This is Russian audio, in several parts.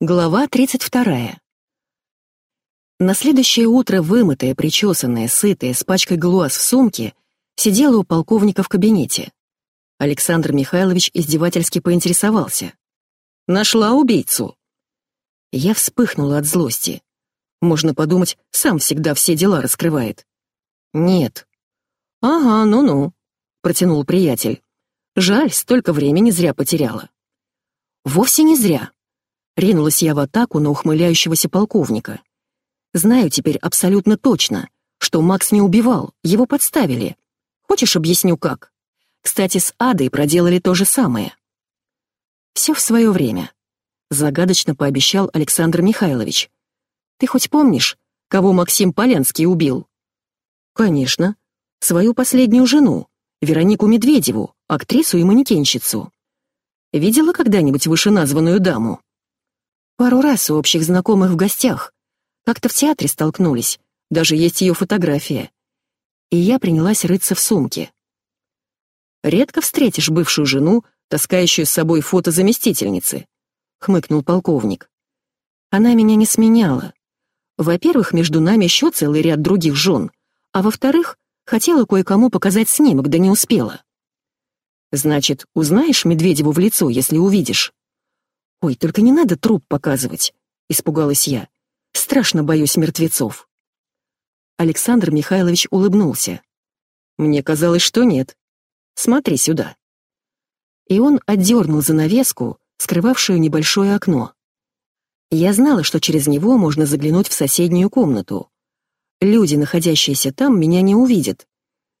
Глава 32. На следующее утро, вымытая, причесанная, сытая, с пачкой глуаз в сумке, сидела у полковника в кабинете. Александр Михайлович издевательски поинтересовался. «Нашла убийцу?» Я вспыхнула от злости. Можно подумать, сам всегда все дела раскрывает. «Нет». «Ага, ну-ну», — протянул приятель. «Жаль, столько времени зря потеряла». «Вовсе не зря», Ринулась я в атаку на ухмыляющегося полковника. Знаю теперь абсолютно точно, что Макс не убивал, его подставили. Хочешь, объясню как? Кстати, с Адой проделали то же самое. Все в свое время. Загадочно пообещал Александр Михайлович. Ты хоть помнишь, кого Максим Полянский убил? Конечно. Свою последнюю жену, Веронику Медведеву, актрису и манекенщицу. Видела когда-нибудь вышеназванную даму? Пару раз у общих знакомых в гостях. Как-то в театре столкнулись, даже есть ее фотография. И я принялась рыться в сумке. «Редко встретишь бывшую жену, таскающую с собой фото заместительницы», — хмыкнул полковник. «Она меня не сменяла. Во-первых, между нами еще целый ряд других жен, а во-вторых, хотела кое-кому показать снимок, да не успела». «Значит, узнаешь Медведеву в лицо, если увидишь?» «Ой, только не надо труп показывать», — испугалась я. «Страшно боюсь мертвецов». Александр Михайлович улыбнулся. «Мне казалось, что нет. Смотри сюда». И он отдернул занавеску, скрывавшую небольшое окно. Я знала, что через него можно заглянуть в соседнюю комнату. Люди, находящиеся там, меня не увидят.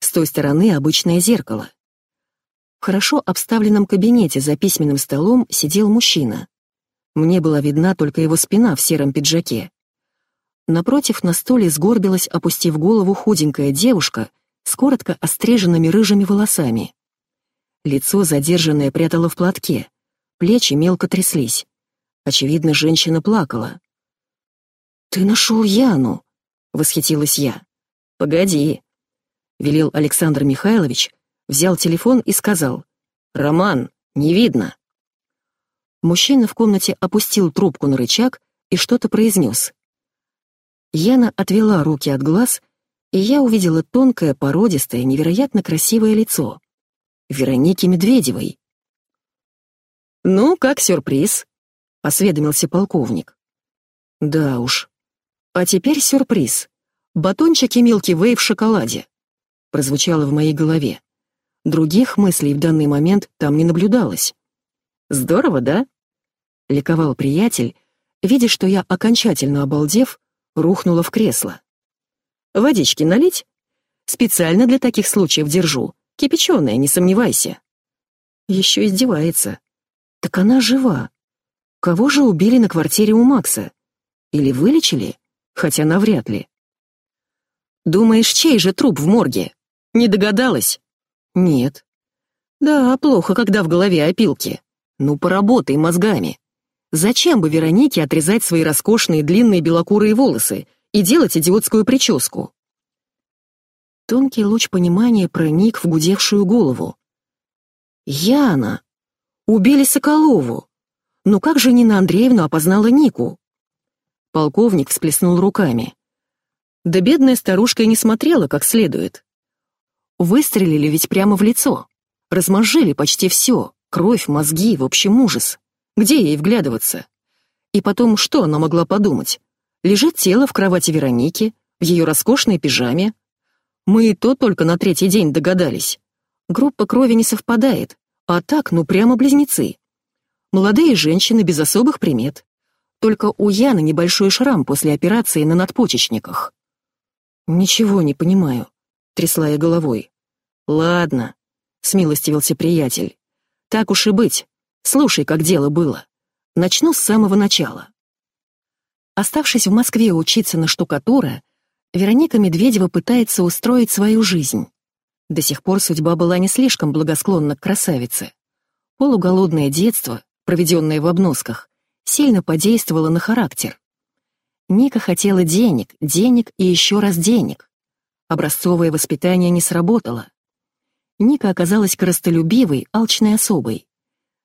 С той стороны обычное зеркало. В хорошо обставленном кабинете за письменным столом сидел мужчина. Мне была видна только его спина в сером пиджаке. Напротив на столе сгорбилась, опустив голову, худенькая девушка с коротко остриженными рыжими волосами. Лицо задержанное прятало в платке, плечи мелко тряслись. Очевидно, женщина плакала. «Ты нашел Яну!» — восхитилась я. «Погоди!» — велел Александр Михайлович, взял телефон и сказал «Роман, не видно». Мужчина в комнате опустил трубку на рычаг и что-то произнес. Яна отвела руки от глаз, и я увидела тонкое, породистое, невероятно красивое лицо. Вероники Медведевой. «Ну, как сюрприз?» — осведомился полковник. «Да уж. А теперь сюрприз. Батончики Милки Вей в шоколаде», — прозвучало в моей голове. Других мыслей в данный момент там не наблюдалось. «Здорово, да?» — ликовал приятель, видя, что я, окончательно обалдев, рухнула в кресло. «Водички налить? Специально для таких случаев держу. Кипяченая, не сомневайся». Еще издевается. Так она жива. Кого же убили на квартире у Макса? Или вылечили? Хотя навряд ли. Думаешь, чей же труп в морге? Не догадалась? Нет. Да, плохо, когда в голове опилки. Ну, поработай мозгами. Зачем бы Веронике отрезать свои роскошные длинные белокурые волосы и делать идиотскую прическу? Тонкий луч понимания проник в гудевшую голову. Яна! Убили Соколову! Ну как же Нина Андреевна опознала Нику? Полковник всплеснул руками. Да бедная старушка и не смотрела как следует. Выстрелили ведь прямо в лицо. Размозжили почти все. Кровь, мозги, в общем, ужас. Где ей вглядываться? И потом, что она могла подумать? Лежит тело в кровати Вероники, в ее роскошной пижаме. Мы и то только на третий день догадались. Группа крови не совпадает, а так, ну прямо близнецы. Молодые женщины без особых примет. Только у Яны небольшой шрам после операции на надпочечниках. Ничего не понимаю трясла я головой. «Ладно», — смилостивился приятель. «Так уж и быть. Слушай, как дело было. Начну с самого начала». Оставшись в Москве учиться на штукатура, Вероника Медведева пытается устроить свою жизнь. До сих пор судьба была не слишком благосклонна к красавице. Полуголодное детство, проведенное в обносках, сильно подействовало на характер. Ника хотела денег, денег и еще раз денег. Образцовое воспитание не сработало. Ника оказалась коростолюбивой, алчной особой.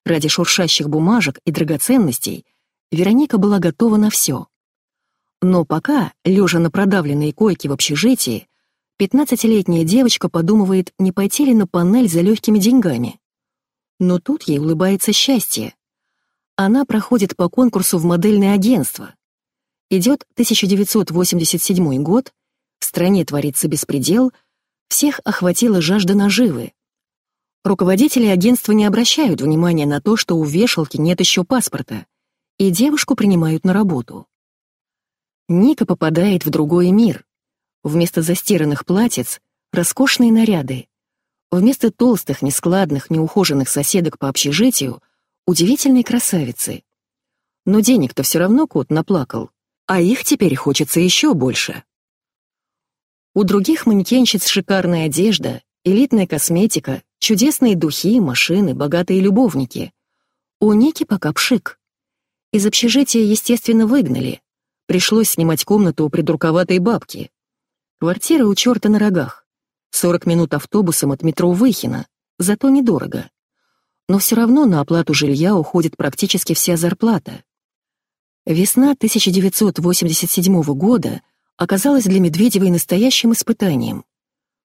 Ради шуршащих бумажек и драгоценностей Вероника была готова на все. Но пока, лежа на продавленной койке в общежитии, пятнадцатилетняя девочка подумывает, не пойти ли на панель за легкими деньгами. Но тут ей улыбается счастье. Она проходит по конкурсу в модельное агентство. Идет 1987 год, в стране творится беспредел, всех охватила жажда наживы. Руководители агентства не обращают внимания на то, что у вешалки нет еще паспорта, и девушку принимают на работу. Ника попадает в другой мир. Вместо застиранных платьиц — роскошные наряды. Вместо толстых, нескладных, неухоженных соседок по общежитию — удивительные красавицы. Но денег-то все равно кот наплакал, а их теперь хочется еще больше. У других манекенщиц шикарная одежда, элитная косметика, чудесные духи, машины, богатые любовники. У Ники пока пшик. Из общежития, естественно, выгнали, Пришлось снимать комнату у придурковатой бабки. Квартира у черта на рогах. 40 минут автобусом от метро Выхина, зато недорого. Но все равно на оплату жилья уходит практически вся зарплата. Весна 1987 года оказалась для Медведевой настоящим испытанием.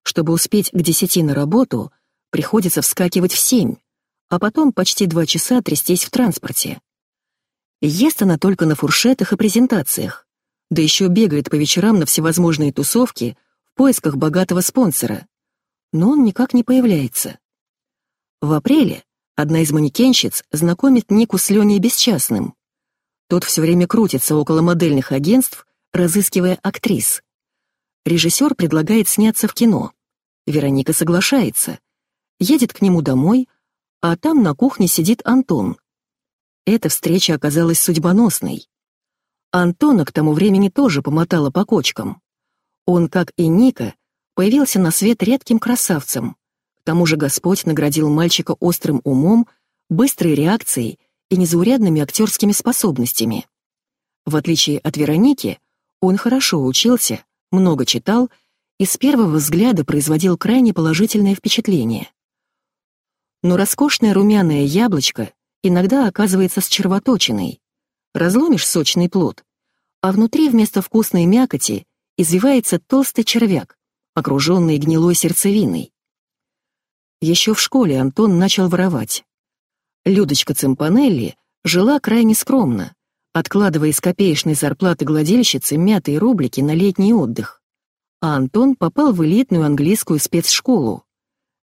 Чтобы успеть к десяти на работу, приходится вскакивать в семь, а потом почти два часа трястись в транспорте. Ест она только на фуршетах и презентациях, да еще бегает по вечерам на всевозможные тусовки в поисках богатого спонсора. Но он никак не появляется. В апреле одна из манекенщиц знакомит Нику с Леней Бесчастным. Тот все время крутится около модельных агентств, разыскивая актрис. Режиссер предлагает сняться в кино. Вероника соглашается. Едет к нему домой, а там на кухне сидит Антон, эта встреча оказалась судьбоносной. Антона к тому времени тоже помотала по кочкам. Он, как и Ника, появился на свет редким красавцем. К тому же Господь наградил мальчика острым умом, быстрой реакцией и незаурядными актерскими способностями. В отличие от Вероники, он хорошо учился, много читал и с первого взгляда производил крайне положительное впечатление. Но роскошное румяное яблочко иногда оказывается с червоточиной. Разломишь сочный плод, а внутри вместо вкусной мякоти извивается толстый червяк, окруженный гнилой сердцевиной. Еще в школе Антон начал воровать. Людочка Цимпанелли жила крайне скромно, откладывая из копеечной зарплаты гладильщицы мятые рублики на летний отдых. А Антон попал в элитную английскую спецшколу.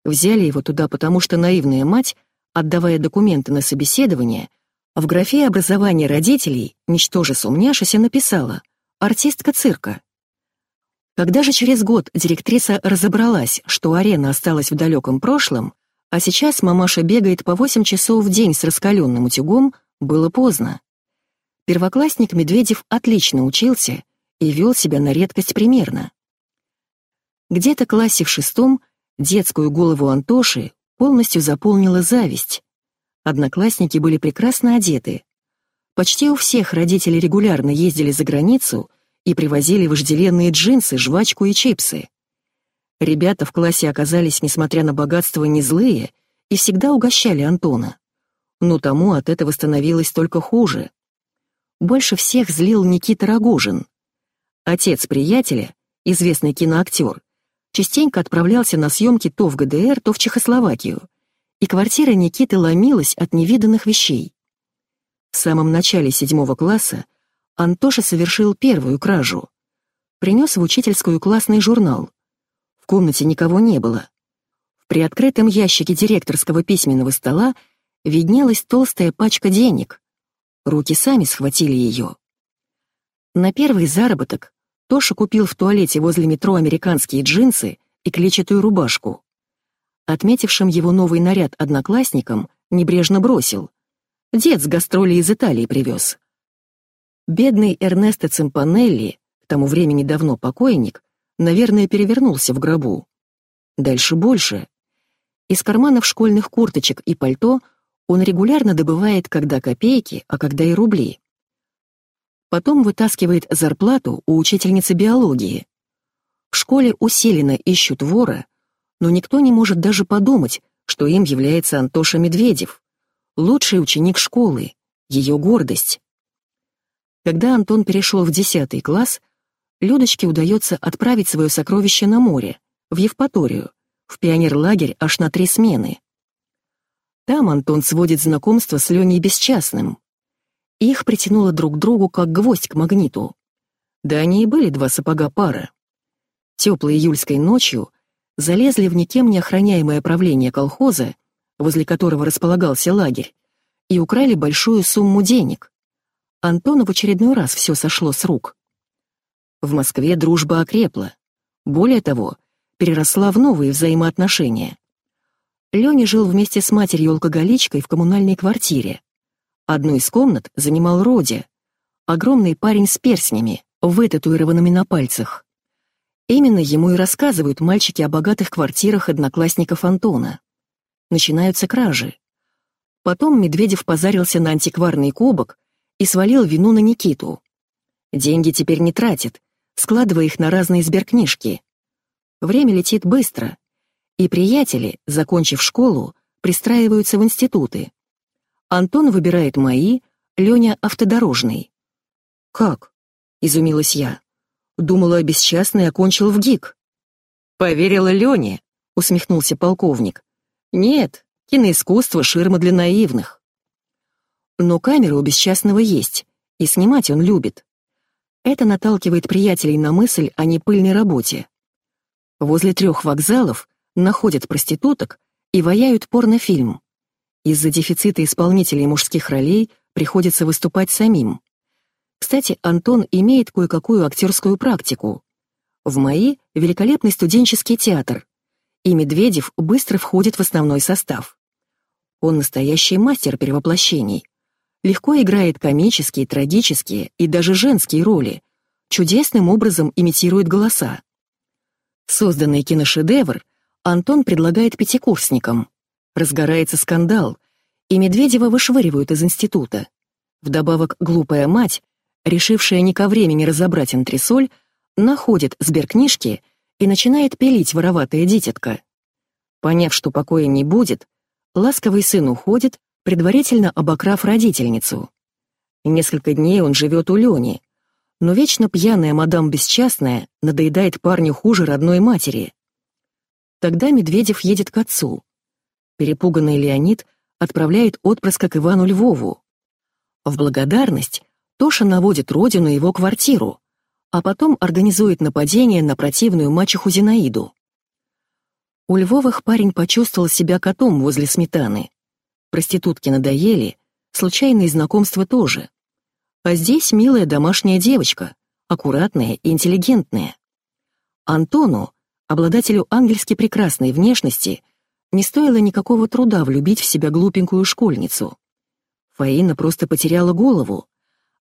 Взяли его туда, потому что наивная мать отдавая документы на собеседование, в графе образования родителей, ничтоже сумняшися, написала «артистка цирка». Когда же через год директриса разобралась, что арена осталась в далеком прошлом, а сейчас мамаша бегает по 8 часов в день с раскаленным утюгом, было поздно. Первоклассник Медведев отлично учился и вел себя на редкость примерно. Где-то классе в шестом детскую голову Антоши полностью заполнила зависть. Одноклассники были прекрасно одеты. Почти у всех родители регулярно ездили за границу и привозили вожделенные джинсы, жвачку и чипсы. Ребята в классе оказались, несмотря на богатство, не злые и всегда угощали Антона. Но тому от этого становилось только хуже. Больше всех злил Никита Рогожин. Отец приятеля, известный киноактер, частенько отправлялся на съемки то в ГДР, то в Чехословакию, и квартира Никиты ломилась от невиданных вещей. В самом начале седьмого класса Антоша совершил первую кражу. Принес в учительскую классный журнал. В комнате никого не было. В приоткрытом ящике директорского письменного стола виднелась толстая пачка денег. Руки сами схватили ее. На первый заработок Тоша купил в туалете возле метро американские джинсы и клетчатую рубашку. Отметившим его новый наряд одноклассникам небрежно бросил. Дед с гастролей из Италии привез. Бедный Эрнесто Цимпанелли, к тому времени давно покойник, наверное, перевернулся в гробу. Дальше больше. Из карманов школьных курточек и пальто он регулярно добывает когда копейки, а когда и рубли. Потом вытаскивает зарплату у учительницы биологии. В школе усиленно ищут вора, но никто не может даже подумать, что им является Антоша Медведев, лучший ученик школы, ее гордость. Когда Антон перешел в 10 класс, Людочке удается отправить свое сокровище на море, в Евпаторию, в пионерлагерь аж на три смены. Там Антон сводит знакомство с Леней Бесчастным. Их притянуло друг к другу, как гвоздь к магниту. Да они и были два сапога пара. Теплой июльской ночью залезли в никем не охраняемое правление колхоза, возле которого располагался лагерь, и украли большую сумму денег. Антону в очередной раз все сошло с рук. В Москве дружба окрепла. Более того, переросла в новые взаимоотношения. Леня жил вместе с матерью-алкоголичкой в коммунальной квартире. Одну из комнат занимал Родя, огромный парень с перстнями, вытатуированными на пальцах. Именно ему и рассказывают мальчики о богатых квартирах одноклассников Антона. Начинаются кражи. Потом Медведев позарился на антикварный кубок и свалил вину на Никиту. Деньги теперь не тратит, складывая их на разные сберкнижки. Время летит быстро, и приятели, закончив школу, пристраиваются в институты. Антон выбирает мои, Леня — автодорожный. «Как?» — изумилась я. Думала, бесчастный окончил в ГИК. «Поверила Лене», — усмехнулся полковник. «Нет, киноискусство — ширма для наивных». Но камера у бесчастного есть, и снимать он любит. Это наталкивает приятелей на мысль о непыльной работе. Возле трех вокзалов находят проституток и ваяют порнофильм. Из-за дефицита исполнителей мужских ролей приходится выступать самим. Кстати, Антон имеет кое-какую актерскую практику. В МАИ — великолепный студенческий театр, и Медведев быстро входит в основной состав. Он настоящий мастер перевоплощений. Легко играет комические, трагические и даже женские роли, чудесным образом имитирует голоса. Созданный киношедевр Антон предлагает пятикурсникам. Разгорается скандал, и Медведева вышвыривают из института. Вдобавок глупая мать, решившая не ко времени разобрать антресоль, находит сберкнижки и начинает пилить вороватая дитятка. Поняв, что покоя не будет, ласковый сын уходит, предварительно обокрав родительницу. Несколько дней он живет у Лени, но вечно пьяная мадам Бесчастная надоедает парню хуже родной матери. Тогда Медведев едет к отцу. Перепуганный Леонид отправляет отпрыска к Ивану Львову. В благодарность Тоша наводит родину его квартиру, а потом организует нападение на противную мачеху Зинаиду. У Львовых парень почувствовал себя котом возле сметаны. Проститутки надоели, случайные знакомства тоже. А здесь милая домашняя девочка, аккуратная и интеллигентная. Антону, обладателю ангельски прекрасной внешности, не стоило никакого труда влюбить в себя глупенькую школьницу. Фаина просто потеряла голову,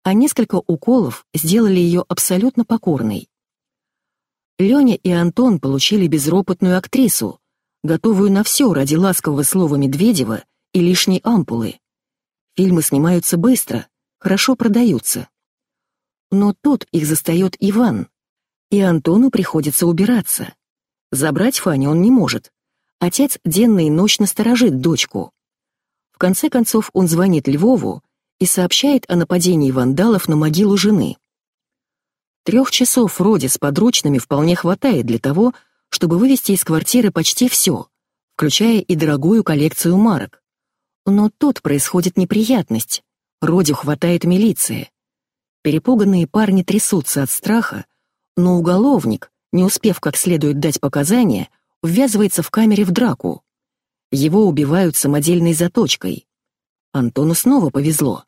а несколько уколов сделали ее абсолютно покорной. Леня и Антон получили безропотную актрису, готовую на все ради ласкового слова Медведева и лишней ампулы. Фильмы снимаются быстро, хорошо продаются. Но тут их застает Иван, и Антону приходится убираться. Забрать Фаню он не может. Отец денно и ночно сторожит дочку. В конце концов он звонит Львову и сообщает о нападении вандалов на могилу жены. Трех часов Роди с подручными вполне хватает для того, чтобы вывести из квартиры почти все, включая и дорогую коллекцию марок. Но тут происходит неприятность. Родю хватает милиция. Перепуганные парни трясутся от страха, но уголовник, не успев как следует дать показания, ввязывается в камере в драку. Его убивают самодельной заточкой. Антону снова повезло,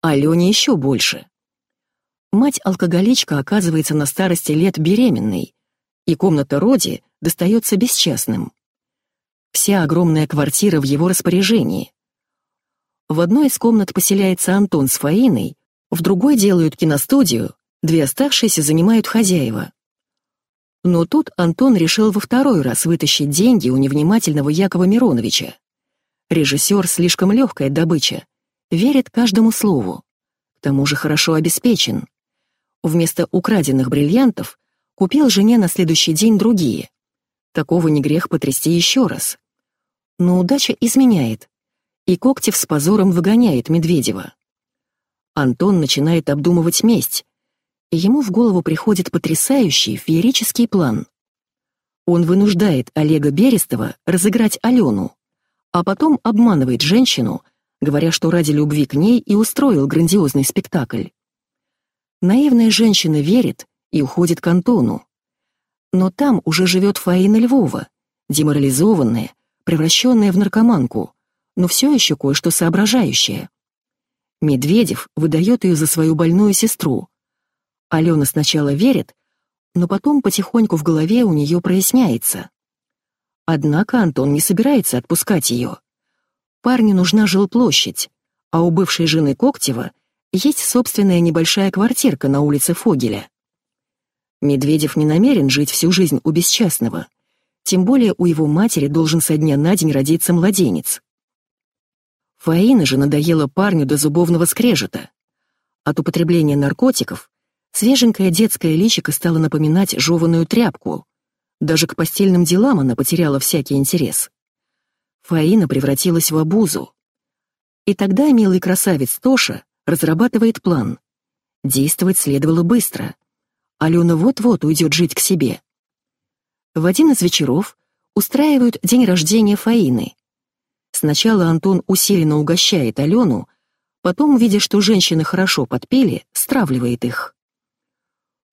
а Лене еще больше. Мать-алкоголичка оказывается на старости лет беременной, и комната Роди достается бесчастным. Вся огромная квартира в его распоряжении. В одной из комнат поселяется Антон с Фаиной, в другой делают киностудию, две оставшиеся занимают хозяева. Но тут Антон решил во второй раз вытащить деньги у невнимательного Якова Мироновича. Режиссер слишком легкая добыча, верит каждому слову. К тому же хорошо обеспечен. Вместо украденных бриллиантов купил жене на следующий день другие. Такого не грех потрясти еще раз. Но удача изменяет, и Коктев с позором выгоняет Медведева. Антон начинает обдумывать месть, ему в голову приходит потрясающий феерический план. Он вынуждает Олега Берестова разыграть Алену, а потом обманывает женщину, говоря, что ради любви к ней и устроил грандиозный спектакль. Наивная женщина верит и уходит к Антону. Но там уже живет Фаина Львова, деморализованная, превращенная в наркоманку, но все еще кое-что соображающая. Медведев выдает ее за свою больную сестру. Алена сначала верит, но потом потихоньку в голове у нее проясняется. Однако Антон не собирается отпускать ее. Парню нужна жилплощадь, а у бывшей жены Коктева есть собственная небольшая квартирка на улице Фогеля. Медведев не намерен жить всю жизнь у бесчастного, тем более у его матери должен со дня на день родиться младенец. Фаина же надоела парню до зубовного скрежета. От употребления наркотиков свеженькое детское личико стало напоминать жеванную тряпку. Даже к постельным делам она потеряла всякий интерес. Фаина превратилась в обузу. И тогда милый красавец Тоша разрабатывает план. Действовать следовало быстро. Алена вот-вот уйдет жить к себе. В один из вечеров устраивают день рождения Фаины. Сначала Антон усиленно угощает Алену, потом, видя, что женщины хорошо подпели, стравливает их.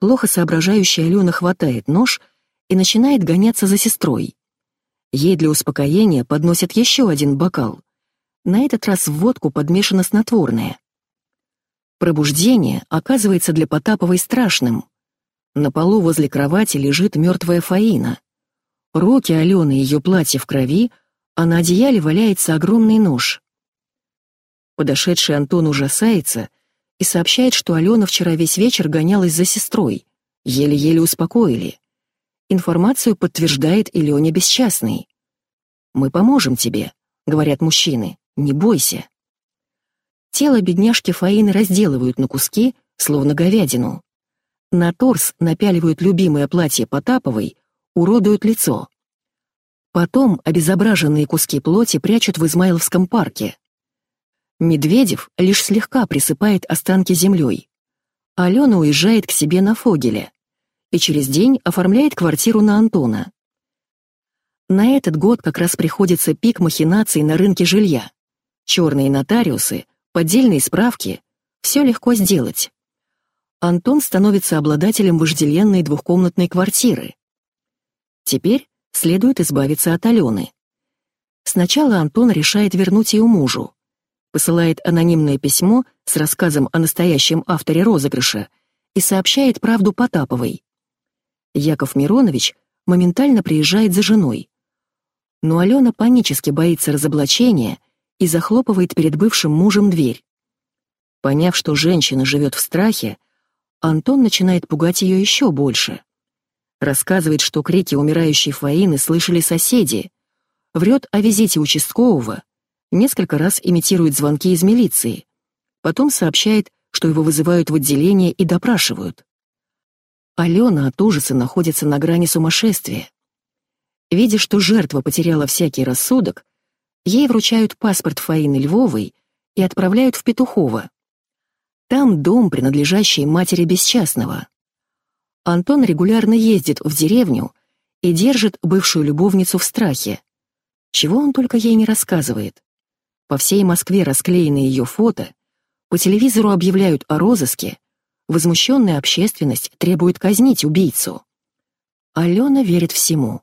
Плохо соображающая Алена хватает нож и начинает гоняться за сестрой. Ей для успокоения подносят еще один бокал. На этот раз в водку подмешано снотворное. Пробуждение оказывается для Потаповой страшным. На полу возле кровати лежит мертвая Фаина. Руки Алены и ее платье в крови, а на одеяле валяется огромный нож. Подошедший Антон ужасается и сообщает, что Алена вчера весь вечер гонялась за сестрой, еле-еле успокоили. Информацию подтверждает и Леня Бесчастный. «Мы поможем тебе», — говорят мужчины, — «не бойся». Тело бедняжки Фаины разделывают на куски, словно говядину. На торс напяливают любимое платье Потаповой, уродуют лицо. Потом обезображенные куски плоти прячут в Измайловском парке. Медведев лишь слегка присыпает останки землей. Алена уезжает к себе на Фогеле и через день оформляет квартиру на Антона. На этот год как раз приходится пик махинаций на рынке жилья. Черные нотариусы, поддельные справки — все легко сделать. Антон становится обладателем вожделенной двухкомнатной квартиры. Теперь следует избавиться от Алены. Сначала Антон решает вернуть ее мужу. Посылает анонимное письмо с рассказом о настоящем авторе розыгрыша и сообщает правду Потаповой. Яков Миронович моментально приезжает за женой. Но Алена панически боится разоблачения и захлопывает перед бывшим мужем дверь. Поняв, что женщина живет в страхе, Антон начинает пугать ее еще больше. Рассказывает, что крики умирающей Фаины слышали соседи. Врет о визите участкового. Несколько раз имитирует звонки из милиции. Потом сообщает, что его вызывают в отделение и допрашивают. Алена от ужаса находится на грани сумасшествия. Видя, что жертва потеряла всякий рассудок, ей вручают паспорт Фаины Львовой и отправляют в Петухово. Там дом, принадлежащий матери Бесчастного. Антон регулярно ездит в деревню и держит бывшую любовницу в страхе. Чего он только ей не рассказывает. По всей Москве расклеены ее фото, по телевизору объявляют о розыске, возмущенная общественность требует казнить убийцу. Алена верит всему.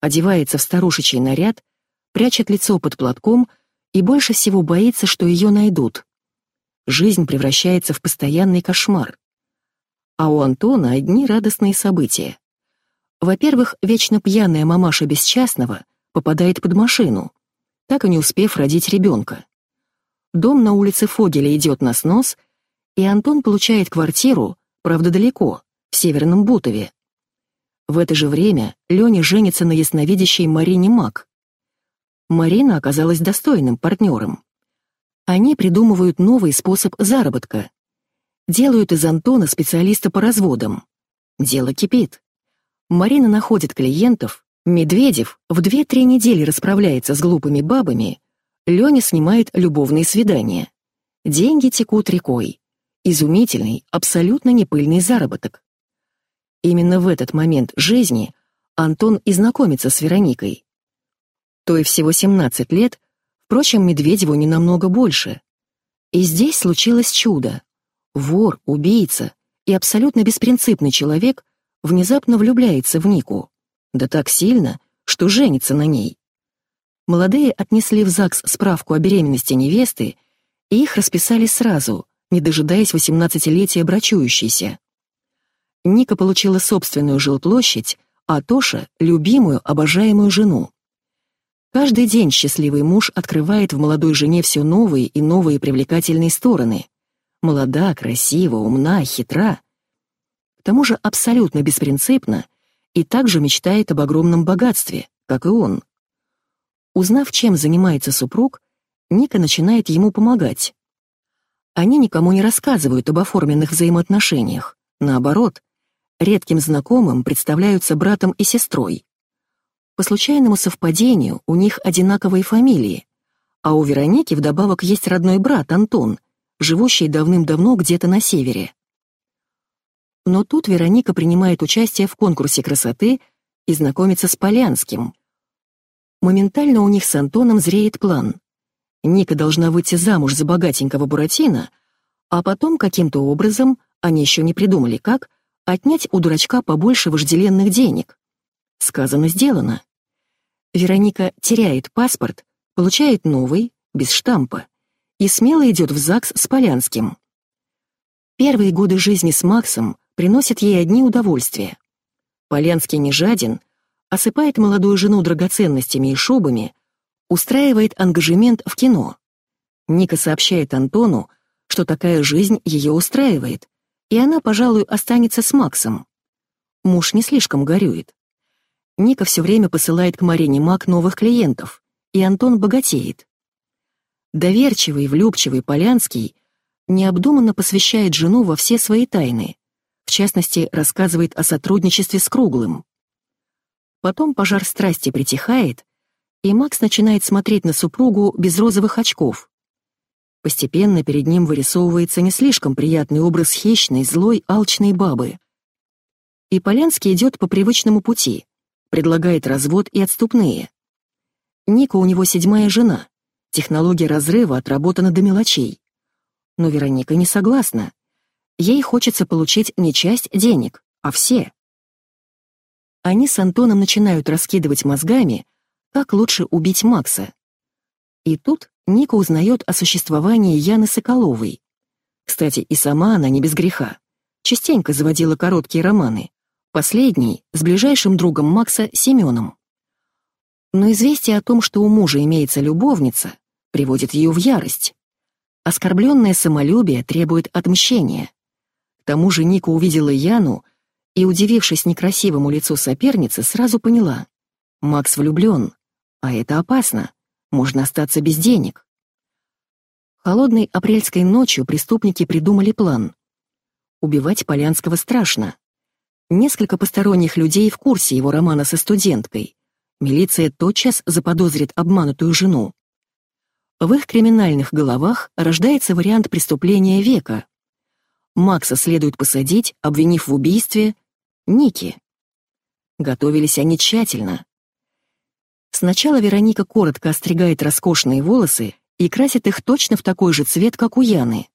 Одевается в старушечий наряд, прячет лицо под платком и больше всего боится, что ее найдут. Жизнь превращается в постоянный кошмар а у Антона одни радостные события. Во-первых, вечно пьяная мамаша Бесчастного попадает под машину, так и не успев родить ребенка. Дом на улице Фогеля идет на снос, и Антон получает квартиру, правда далеко, в Северном Бутове. В это же время Леня женится на ясновидящей Марине Мак. Марина оказалась достойным партнером. Они придумывают новый способ заработка Делают из Антона специалиста по разводам. Дело кипит. Марина находит клиентов, Медведев в 2-3 недели расправляется с глупыми бабами, Леня снимает любовные свидания. Деньги текут рекой. Изумительный, абсолютно непыльный заработок. Именно в этот момент жизни Антон и знакомится с Вероникой. Той всего 17 лет, впрочем, Медведеву не намного больше. И здесь случилось чудо. Вор, убийца и абсолютно беспринципный человек внезапно влюбляется в Нику. Да так сильно, что женится на ней. Молодые отнесли в ЗАГС справку о беременности невесты, и их расписали сразу, не дожидаясь восемнадцатилетия брачующейся. Ника получила собственную жилплощадь, а Тоша — любимую, обожаемую жену. Каждый день счастливый муж открывает в молодой жене все новые и новые привлекательные стороны. Молода, красива, умна, хитра. К тому же абсолютно беспринципна и также мечтает об огромном богатстве, как и он. Узнав, чем занимается супруг, Ника начинает ему помогать. Они никому не рассказывают об оформленных взаимоотношениях. Наоборот, редким знакомым представляются братом и сестрой. По случайному совпадению у них одинаковые фамилии, а у Вероники вдобавок есть родной брат Антон, живущий давным-давно где-то на севере. Но тут Вероника принимает участие в конкурсе красоты и знакомится с Полянским. Моментально у них с Антоном зреет план. Ника должна выйти замуж за богатенького Буратино, а потом каким-то образом, они еще не придумали как, отнять у дурачка побольше вожделенных денег. Сказано, сделано. Вероника теряет паспорт, получает новый, без штампа, и смело идет в ЗАГС с Полянским. Первые годы жизни с Максом приносят ей одни удовольствия. Полянский не жаден, осыпает молодую жену драгоценностями и шубами, устраивает ангажемент в кино. Ника сообщает Антону, что такая жизнь ее устраивает, и она, пожалуй, останется с Максом. Муж не слишком горюет. Ника все время посылает к Марине Мак новых клиентов, и Антон богатеет. Доверчивый, влюбчивый Полянский необдуманно посвящает жену во все свои тайны, в частности, рассказывает о сотрудничестве с Круглым. Потом пожар страсти притихает, и Макс начинает смотреть на супругу без розовых очков. Постепенно перед ним вырисовывается не слишком приятный образ хищной, злой, алчной бабы. И Полянский идет по привычному пути, предлагает развод и отступные. Ника у него седьмая жена, технология разрыва отработана до мелочей. Но Вероника не согласна. Ей хочется получить не часть денег, а все. Они с Антоном начинают раскидывать мозгами, как лучше убить Макса. И тут Ника узнает о существовании Яны Соколовой. Кстати, и сама она не без греха. Частенько заводила короткие романы. Последний — с ближайшим другом Макса Семеном. Но известие о том, что у мужа имеется любовница, приводит ее в ярость. Оскорбленное самолюбие требует отмщения. Тому же Ника увидела Яну и, удивившись некрасивому лицу соперницы, сразу поняла — Макс влюблен. А это опасно. Можно остаться без денег. Холодной апрельской ночью преступники придумали план. Убивать Полянского страшно. Несколько посторонних людей в курсе его романа со студенткой. Милиция тотчас заподозрит обманутую жену. В их криминальных головах рождается вариант преступления века. Макса следует посадить, обвинив в убийстве Ники. Готовились они тщательно. Сначала Вероника коротко остригает роскошные волосы и красит их точно в такой же цвет, как у Яны.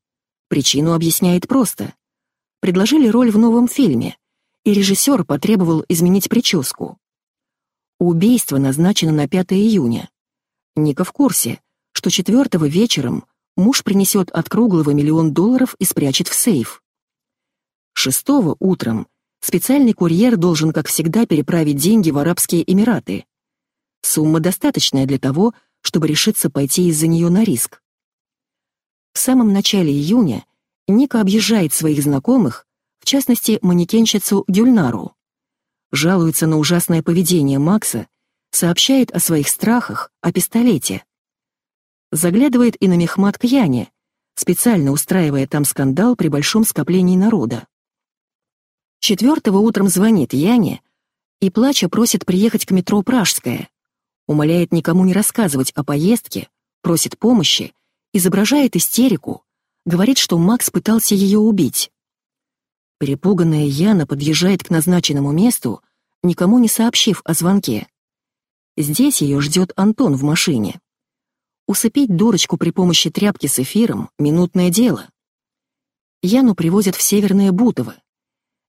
Причину объясняет просто. Предложили роль в новом фильме, и режиссер потребовал изменить прическу. Убийство назначено на 5 июня. Ника в курсе, что четвертого вечером муж принесет от круглого миллион долларов и спрячет в сейф. Шестого утром специальный курьер должен, как всегда, переправить деньги в Арабские Эмираты. Сумма достаточная для того, чтобы решиться пойти из-за нее на риск. В самом начале июня Ника объезжает своих знакомых, в частности, манекенщицу Гюльнару. Жалуется на ужасное поведение Макса, сообщает о своих страхах, о пистолете. Заглядывает и на Мехмат к Яне, специально устраивая там скандал при большом скоплении народа. Четвертого утром звонит Яне и, плача, просит приехать к метро «Пражская», умоляет никому не рассказывать о поездке, просит помощи, изображает истерику, говорит, что Макс пытался ее убить. Перепуганная Яна подъезжает к назначенному месту, никому не сообщив о звонке. Здесь ее ждет Антон в машине. Усыпить дурочку при помощи тряпки с эфиром — минутное дело. Яну привозят в Северное Бутово,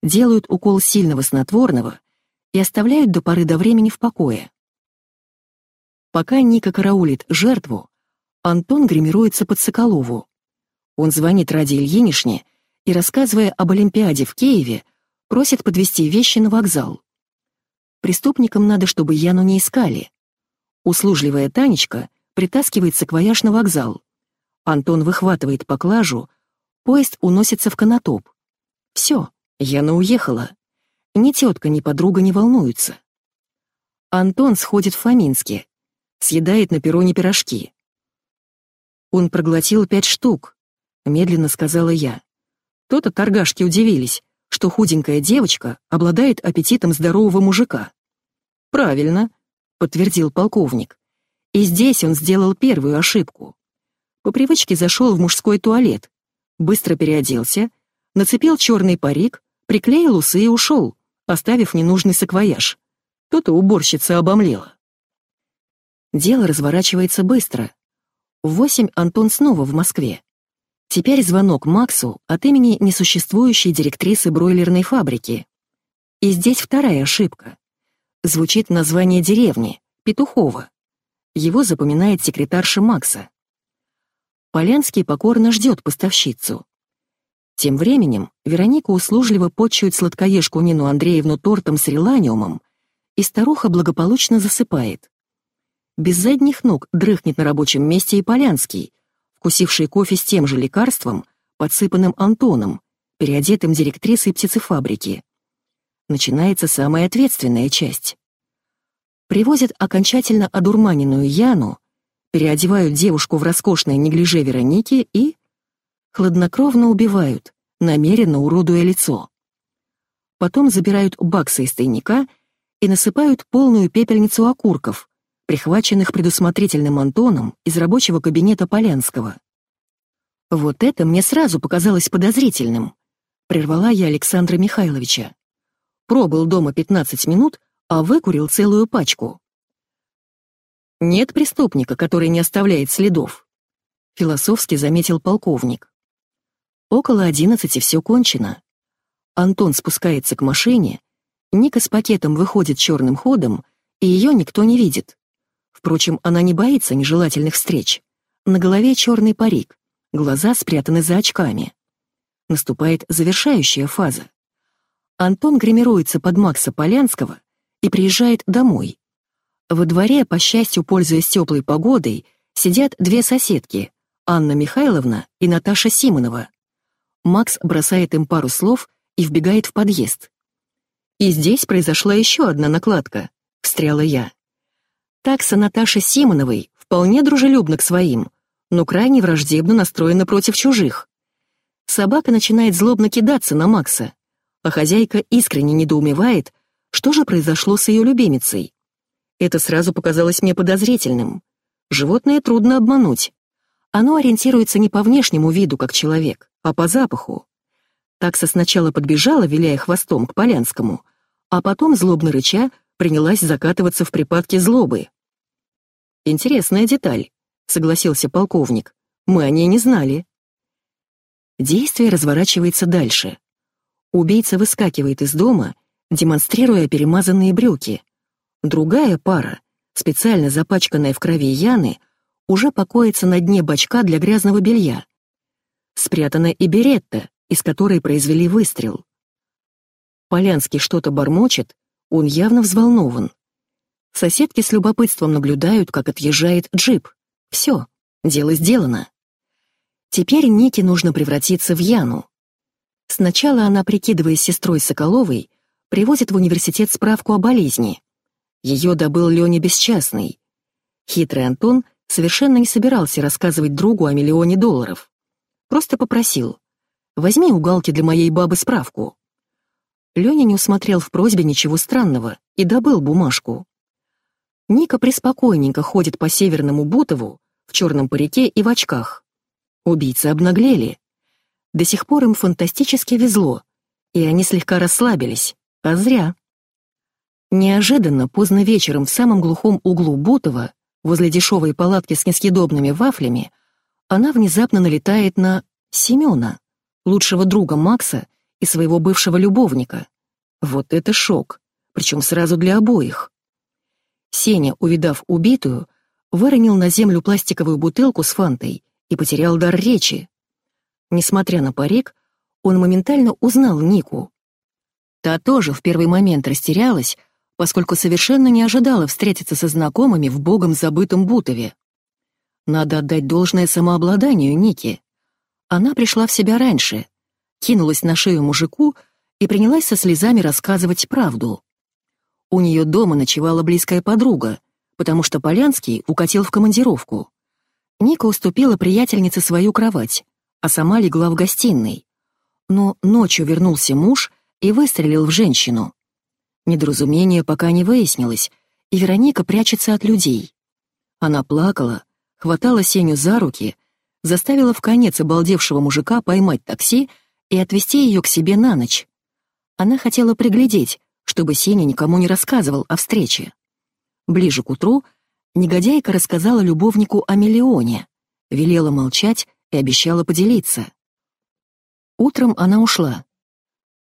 делают укол сильного снотворного и оставляют до поры до времени в покое. Пока Ника караулит жертву, Антон гримируется под Соколову. Он звонит Ради Ильинишне и, рассказывая об Олимпиаде в Киеве, просит подвести вещи на вокзал. Преступникам надо, чтобы Яну не искали. Услужливая Танечка притаскивает саквояж на вокзал. Антон выхватывает поклажу, поезд уносится в Конотоп. Все, Яна уехала. Ни тетка, ни подруга не волнуются. Антон сходит в Фоминске, съедает на перроне пирожки. Он проглотил пять штук, медленно сказала я. То-то торгашки удивились, что худенькая девочка обладает аппетитом здорового мужика. Правильно, подтвердил полковник. И здесь он сделал первую ошибку. По привычке зашел в мужской туалет, быстро переоделся, нацепил черный парик, приклеил усы и ушел, оставив ненужный саквояж. То-то уборщица обомлела. Дело разворачивается быстро. В восемь Антон снова в Москве. Теперь звонок Максу от имени несуществующей директрисы бройлерной фабрики. И здесь вторая ошибка. Звучит название деревни — Петухова. Его запоминает секретарша Макса. Полянский покорно ждет поставщицу. Тем временем Вероника услужливо почует сладкоежку Нину Андреевну тортом с реланиумом, и старуха благополучно засыпает. Без задних ног дрыхнет на рабочем месте и Полянский, вкусивший кофе с тем же лекарством, подсыпанным Антоном, переодетым директрисой птицефабрики. Начинается самая ответственная часть. Привозят окончательно одурманенную Яну, переодевают девушку в роскошное неглиже Вероники и... хладнокровно убивают, намеренно уродуя лицо. Потом забирают баксы из тайника и насыпают полную пепельницу окурков, прихваченных предусмотрительным Антоном из рабочего кабинета Полянского. «Вот это мне сразу показалось подозрительным», — прервала я Александра Михайловича. Пробыл дома 15 минут, а выкурил целую пачку. «Нет преступника, который не оставляет следов», — философски заметил полковник. Около одиннадцати все кончено. Антон спускается к машине, Ника с пакетом выходит черным ходом, и ее никто не видит. Впрочем, она не боится нежелательных встреч. На голове черный парик, глаза спрятаны за очками. Наступает завершающая фаза. Антон гримируется под Макса Полянского и приезжает домой. Во дворе, по счастью, пользуясь теплой погодой, сидят две соседки, Анна Михайловна и Наташа Симонова. Макс бросает им пару слов и вбегает в подъезд. «И здесь произошла еще одна накладка», — встряла я. Такса Наташи Симоновой вполне дружелюбна к своим, но крайне враждебно настроена против чужих. Собака начинает злобно кидаться на Макса, а хозяйка искренне недоумевает, что же произошло с ее любимицей. Это сразу показалось мне подозрительным. Животное трудно обмануть. Оно ориентируется не по внешнему виду, как человек, а по запаху. Такса сначала подбежала, виляя хвостом к Полянскому, а потом, злобно рыча, принялась закатываться в припадке злобы. «Интересная деталь», — согласился полковник. «Мы о ней не знали». Действие разворачивается дальше. Убийца выскакивает из дома, демонстрируя перемазанные брюки. Другая пара, специально запачканная в крови Яны, уже покоится на дне бачка для грязного белья. Спрятана и беретта, из которой произвели выстрел. Полянский что-то бормочет, он явно взволнован. Соседки с любопытством наблюдают, как отъезжает джип. Все, дело сделано. Теперь Нике нужно превратиться в Яну. Сначала она, прикидываясь сестрой Соколовой, привозит в университет справку о болезни. Ее добыл Леня Бесчастный. Хитрый Антон совершенно не собирался рассказывать другу о миллионе долларов. Просто попросил. «Возьми у Галки для моей бабы справку». Леня не усмотрел в просьбе ничего странного и добыл бумажку. Ника преспокойненько ходит по северному Бутову, в черном парике и в очках. Убийцы обнаглели, До сих пор им фантастически везло, и они слегка расслабились, а зря. Неожиданно, поздно вечером в самом глухом углу Бутова, возле дешевой палатки с несъедобными вафлями, она внезапно налетает на Семена, лучшего друга Макса и своего бывшего любовника. Вот это шок, причем сразу для обоих. Сеня, увидав убитую, выронил на землю пластиковую бутылку с фантой и потерял дар речи. Несмотря на парик, он моментально узнал Нику. Та тоже в первый момент растерялась, поскольку совершенно не ожидала встретиться со знакомыми в богом забытом Бутове. Надо отдать должное самообладанию Ники. Она пришла в себя раньше, кинулась на шею мужику и принялась со слезами рассказывать правду. У нее дома ночевала близкая подруга, потому что Полянский укатил в командировку. Ника уступила приятельнице свою кровать, а сама легла в гостиной. Но ночью вернулся муж и выстрелил в женщину. Недоразумение пока не выяснилось, и Вероника прячется от людей. Она плакала, хватала Сеню за руки, заставила в конец обалдевшего мужика поймать такси и отвезти ее к себе на ночь. Она хотела приглядеть, чтобы Сеня никому не рассказывал о встрече. Ближе к утру негодяйка рассказала любовнику о миллионе, велела молчать и обещала поделиться. Утром она ушла.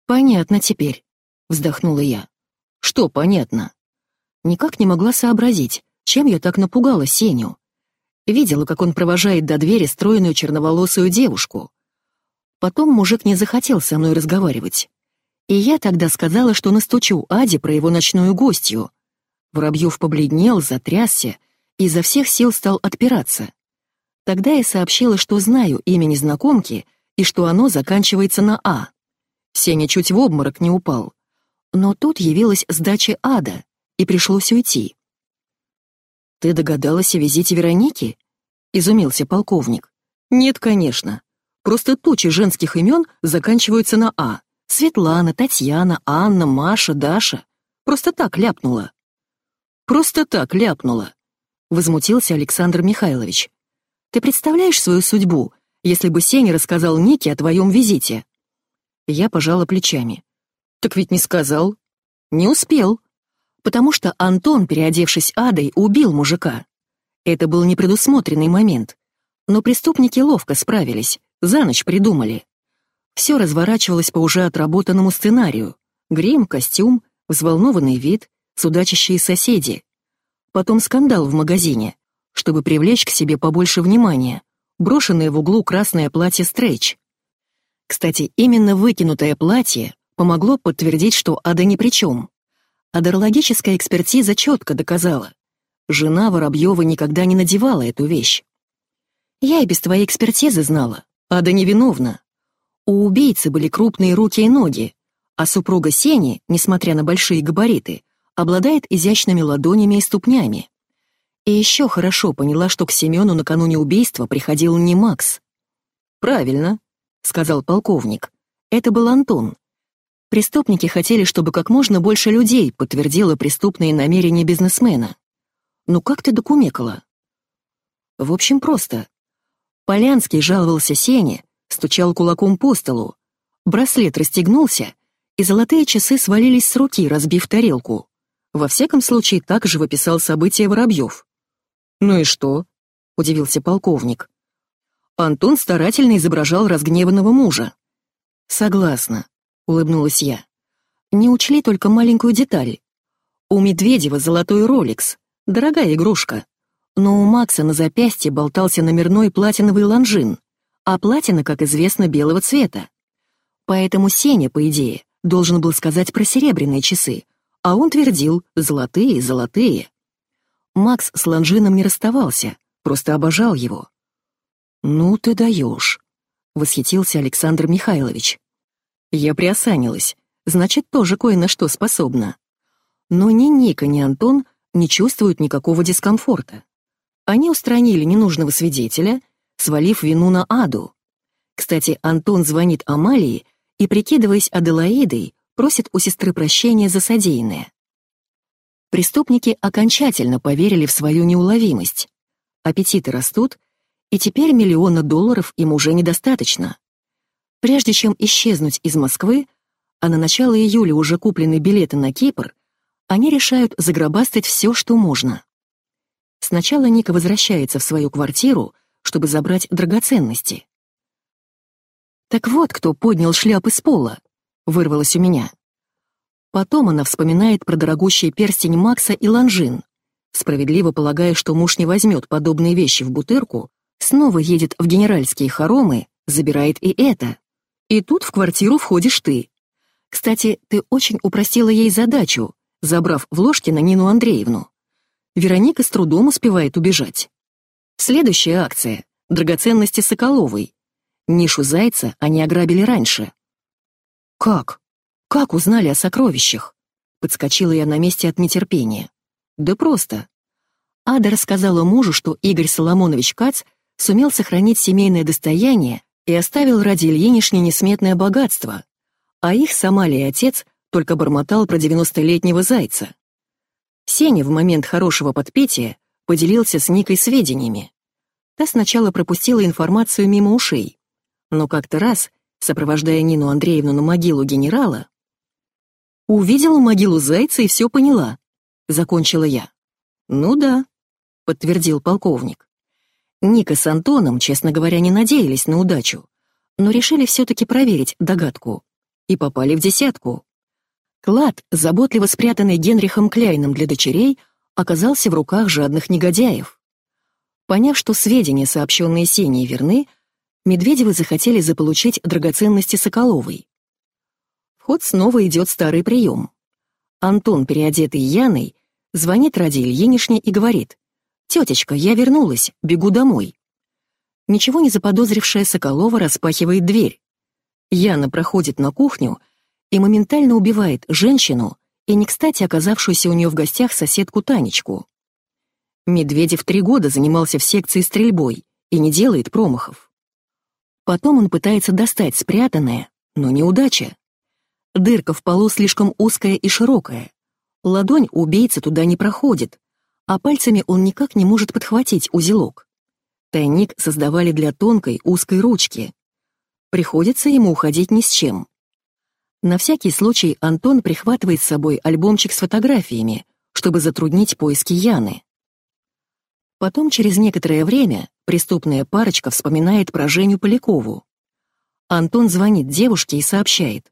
«Понятно теперь», — вздохнула я. «Что понятно?» Никак не могла сообразить, чем я так напугала Сеню. Видела, как он провожает до двери стройную черноволосую девушку. Потом мужик не захотел со мной разговаривать. И я тогда сказала, что настучу Аде про его ночную гостью. Воробьев побледнел, затрясся и изо всех сил стал отпираться. Тогда я сообщила, что знаю имя незнакомки и что оно заканчивается на «А». Сеня чуть в обморок не упал. Но тут явилась сдача ада, и пришлось уйти. «Ты догадалась о визите Вероники?» — изумился полковник. «Нет, конечно. Просто тучи женских имен заканчиваются на «А». Светлана, Татьяна, Анна, Маша, Даша. Просто так ляпнула». «Просто так ляпнула», — возмутился Александр Михайлович. Ты представляешь свою судьбу, если бы Сеня рассказал Нике о твоем визите?» Я пожала плечами. «Так ведь не сказал». «Не успел. Потому что Антон, переодевшись адой, убил мужика. Это был непредусмотренный момент. Но преступники ловко справились, за ночь придумали. Все разворачивалось по уже отработанному сценарию. Грим, костюм, взволнованный вид, судачащие соседи. Потом скандал в магазине чтобы привлечь к себе побольше внимания, брошенное в углу красное платье стрейч. Кстати, именно выкинутое платье помогло подтвердить, что Ада ни при чем. Адерологическая экспертиза четко доказала. Жена Воробьева никогда не надевала эту вещь. Я и без твоей экспертизы знала. Ада невиновна. У убийцы были крупные руки и ноги, а супруга Сени, несмотря на большие габариты, обладает изящными ладонями и ступнями. И еще хорошо поняла, что к Семену накануне убийства приходил не Макс. «Правильно», — сказал полковник. «Это был Антон. Преступники хотели, чтобы как можно больше людей подтвердило преступные намерения бизнесмена. Ну как ты докумекала?» В общем, просто. Полянский жаловался Сене, стучал кулаком по столу. Браслет расстегнулся, и золотые часы свалились с руки, разбив тарелку. Во всяком случае, так же выписал события Воробьев. «Ну и что?» — удивился полковник. Антон старательно изображал разгневанного мужа. «Согласна», — улыбнулась я. «Не учли только маленькую деталь. У Медведева золотой роликс, дорогая игрушка. Но у Макса на запястье болтался номерной платиновый лонжин, а платина, как известно, белого цвета. Поэтому Сеня, по идее, должен был сказать про серебряные часы, а он твердил «золотые, золотые». Макс с Ланжином не расставался, просто обожал его. «Ну ты даешь», — восхитился Александр Михайлович. Я приосанилась, значит, тоже кое на что способна. Но ни Ника, ни Антон не чувствуют никакого дискомфорта. Они устранили ненужного свидетеля, свалив вину на Аду. Кстати, Антон звонит Амалии и, прикидываясь Аделаидой, просит у сестры прощения за содеянное. Преступники окончательно поверили в свою неуловимость. Аппетиты растут, и теперь миллиона долларов им уже недостаточно. Прежде чем исчезнуть из Москвы, а на начало июля уже куплены билеты на Кипр, они решают загробастать все, что можно. Сначала Ника возвращается в свою квартиру, чтобы забрать драгоценности. «Так вот, кто поднял шляпы с пола», — вырвалось у меня. Потом она вспоминает про дорогущий перстень Макса и Ланжин. Справедливо полагая, что муж не возьмет подобные вещи в бутырку, снова едет в генеральские хоромы, забирает и это. И тут в квартиру входишь ты. Кстати, ты очень упростила ей задачу, забрав в ложки на Нину Андреевну. Вероника с трудом успевает убежать. Следующая акция — драгоценности Соколовой. Нишу Зайца они ограбили раньше. «Как? Как узнали о сокровищах?» Подскочила я на месте от нетерпения. «Да просто. Ада рассказала мужу, что Игорь Соломонович Кац сумел сохранить семейное достояние и оставил ради Ильинишни несметное богатство, а их с Амалией отец только бормотал про девяностолетнего зайца. Сеня в момент хорошего подпития поделился с Никой сведениями. Та сначала пропустила информацию мимо ушей, но как-то раз, сопровождая Нину Андреевну на могилу генерала, увидела могилу зайца и все поняла, закончила я. «Ну да», — подтвердил полковник. Ника с Антоном, честно говоря, не надеялись на удачу, но решили все-таки проверить догадку и попали в десятку. Клад, заботливо спрятанный Генрихом Кляйном для дочерей, оказался в руках жадных негодяев. Поняв, что сведения, сообщенные Сеней, верны, Медведевы захотели заполучить драгоценности Соколовой. В ход снова идет старый прием. Антон, переодетый Яной, звонит ради Ильинишне и говорит, «Тетечка, я вернулась, бегу домой». Ничего не заподозрившая Соколова распахивает дверь. Яна проходит на кухню и моментально убивает женщину и не кстати оказавшуюся у нее в гостях соседку Танечку. Медведев три года занимался в секции стрельбой и не делает промахов. Потом он пытается достать спрятанное, но неудача. Дырка в полу слишком узкая и широкая. Ладонь убийцы туда не проходит, а пальцами он никак не может подхватить узелок. Тайник создавали для тонкой, узкой ручки. Приходится ему уходить ни с чем. На всякий случай Антон прихватывает с собой альбомчик с фотографиями, чтобы затруднить поиски Яны. Потом, через некоторое время, преступная парочка вспоминает про Женю Полякову. Антон звонит девушке и сообщает.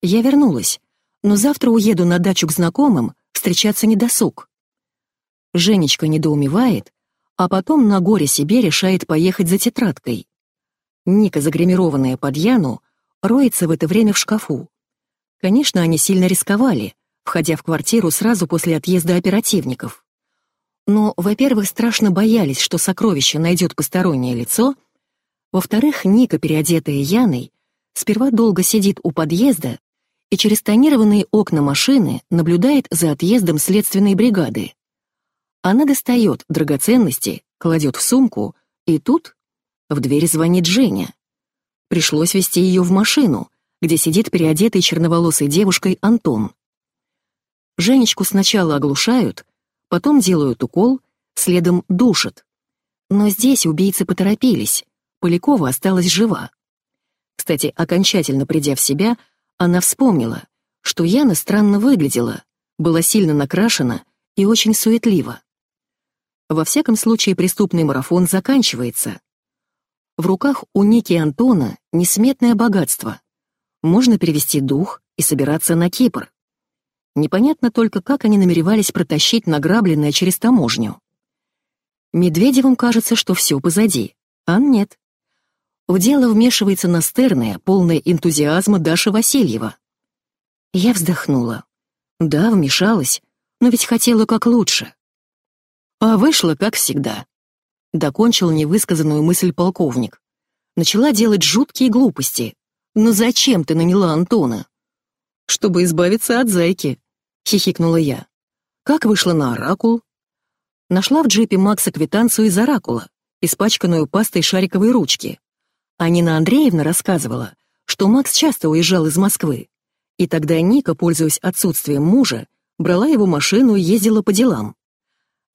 «Я вернулась, но завтра уеду на дачу к знакомым, встречаться не досуг». Женечка недоумевает, а потом на горе себе решает поехать за тетрадкой. Ника, загримированная под Яну, роется в это время в шкафу, Конечно, они сильно рисковали, входя в квартиру сразу после отъезда оперативников. Но, во-первых, страшно боялись, что сокровище найдет постороннее лицо, во-вторых, Ника, переодетая Яной, сперва долго сидит у подъезда и через тонированные окна машины наблюдает за отъездом следственной бригады. Она достает драгоценности, кладет в сумку, и тут в дверь звонит Женя. Пришлось вести ее в машину, где сидит переодетый черноволосой девушкой Антон. Женечку сначала оглушают, потом делают укол, следом душат. Но здесь убийцы поторопились, Полякова осталась жива. Кстати, окончательно придя в себя, она вспомнила, что Яна странно выглядела, была сильно накрашена и очень суетлива. Во всяком случае, преступный марафон заканчивается. В руках у Ники Антона несметное богатство можно перевести дух и собираться на Кипр. Непонятно только, как они намеревались протащить награбленное через таможню. Медведевым кажется, что все позади, а нет. В дело вмешивается настырная, полная энтузиазма Даша Васильева. Я вздохнула. Да, вмешалась, но ведь хотела как лучше. А вышло как всегда. Докончил невысказанную мысль полковник. Начала делать жуткие глупости, «Но зачем ты наняла Антона?» «Чтобы избавиться от зайки», — хихикнула я. «Как вышла на оракул?» Нашла в джипе Макса квитанцию из оракула, испачканную пастой шариковой ручки. А Нина Андреевна рассказывала, что Макс часто уезжал из Москвы, и тогда Ника, пользуясь отсутствием мужа, брала его машину и ездила по делам.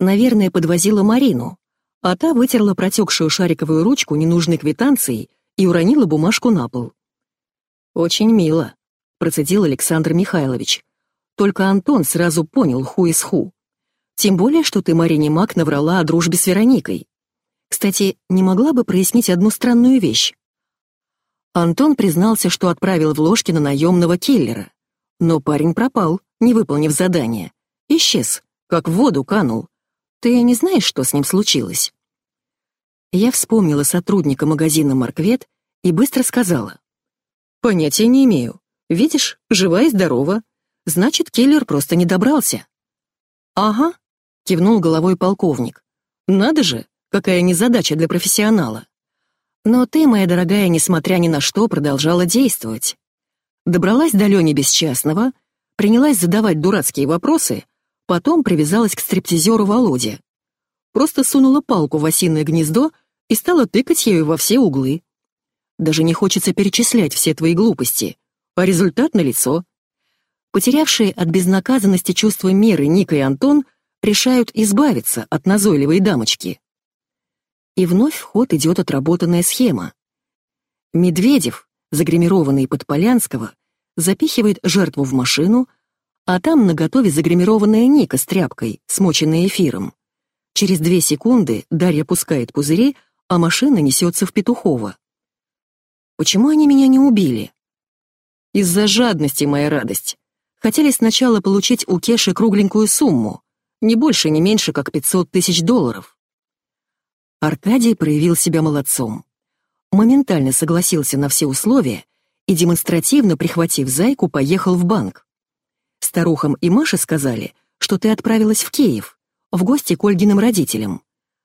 Наверное, подвозила Марину, а та вытерла протекшую шариковую ручку ненужной квитанцией и уронила бумажку на пол. Очень мило, процедил Александр Михайлович. Только Антон сразу понял ху из ху. Тем более, что ты Марине Мак наврала о дружбе с Вероникой. Кстати, не могла бы прояснить одну странную вещь? Антон признался, что отправил в Ложкина наемного киллера. Но парень пропал, не выполнив задание. Исчез, как в воду канул. Ты не знаешь, что с ним случилось? Я вспомнила сотрудника магазина «Марквет» и быстро сказала. «Понятия не имею. Видишь, жива и здорова. Значит, киллер просто не добрался». «Ага», — кивнул головой полковник. «Надо же, какая незадача для профессионала». Но ты, моя дорогая, несмотря ни на что, продолжала действовать. Добралась до Лёни Бесчастного, принялась задавать дурацкие вопросы, потом привязалась к стриптизеру Володе. Просто сунула палку в осиное гнездо и стала тыкать ею во все углы. Даже не хочется перечислять все твои глупости, а результат налицо. Потерявшие от безнаказанности чувство меры Ника и Антон решают избавиться от назойливой дамочки. И вновь в ход идет отработанная схема. Медведев, загримированный под Полянского, запихивает жертву в машину, а там наготове загримированная Ника с тряпкой, смоченной эфиром. Через две секунды Дарья пускает пузыри, а машина несется в Петухово. Почему они меня не убили? Из-за жадности, моя радость. Хотели сначала получить у Кеши кругленькую сумму, не больше, не меньше, как 500 тысяч долларов. Аркадий проявил себя молодцом. Моментально согласился на все условия и, демонстративно прихватив зайку, поехал в банк. Старухам и Маше сказали, что ты отправилась в Киев, в гости к Ольгиным родителям.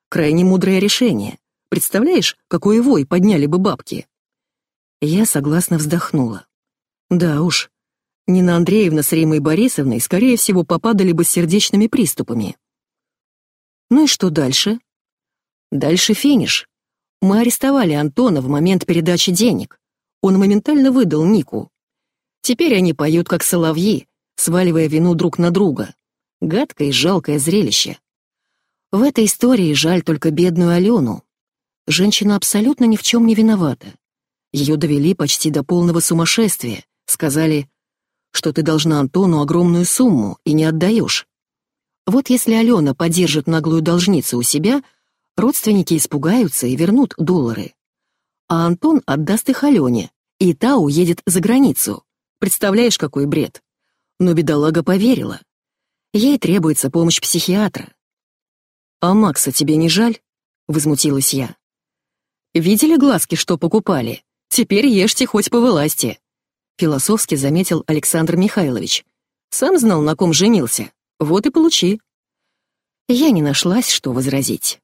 Крайне мудрое решение. Представляешь, какой вой подняли бы бабки? Я согласно вздохнула. Да уж, Нина Андреевна с Римой Борисовной, скорее всего, попадали бы с сердечными приступами. Ну и что дальше? Дальше финиш. Мы арестовали Антона в момент передачи денег. Он моментально выдал Нику. Теперь они поют как соловьи, сваливая вину друг на друга. Гадкое и жалкое зрелище. В этой истории жаль только бедную Алену. Женщина абсолютно ни в чем не виновата. Ее довели почти до полного сумасшествия. Сказали, что ты должна Антону огромную сумму и не отдаешь. Вот если Алена поддержит наглую должницу у себя — Родственники испугаются и вернут доллары. А Антон отдаст их Алене, и та уедет за границу. Представляешь, какой бред? Но бедолага поверила. Ей требуется помощь психиатра. «А Макса тебе не жаль?» — возмутилась я. «Видели глазки, что покупали? Теперь ешьте хоть по власти», — философски заметил Александр Михайлович. «Сам знал, на ком женился. Вот и получи». Я не нашлась, что возразить.